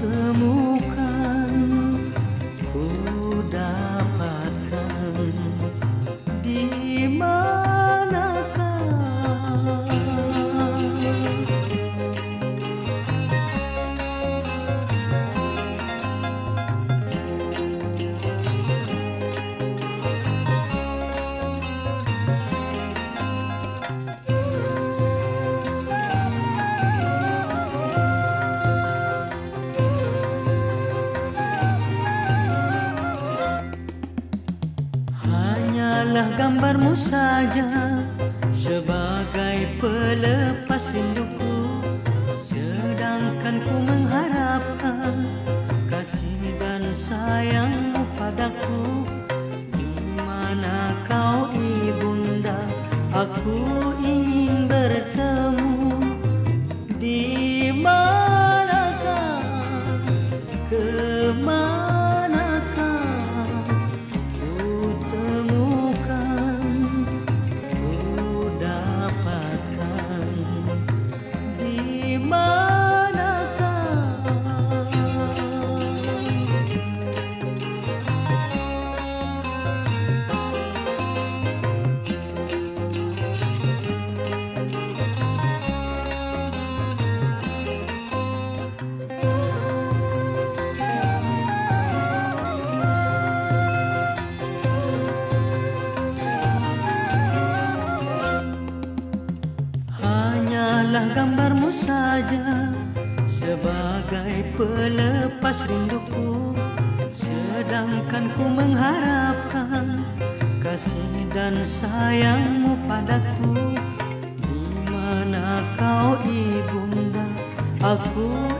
ku temukan Hanyalah gambarmu saja. Sebagai pelepas rinduku sedangkan ku mengharapkan kasih dan sayangmu padaku. Di mana kau ibunda? Aku Hanyalah gambarmu saja. Sebagai pelepas rinduku sedangkan ku mengharapkan kasih dan sayangmu padaku. Di mana kau ibunda? Aku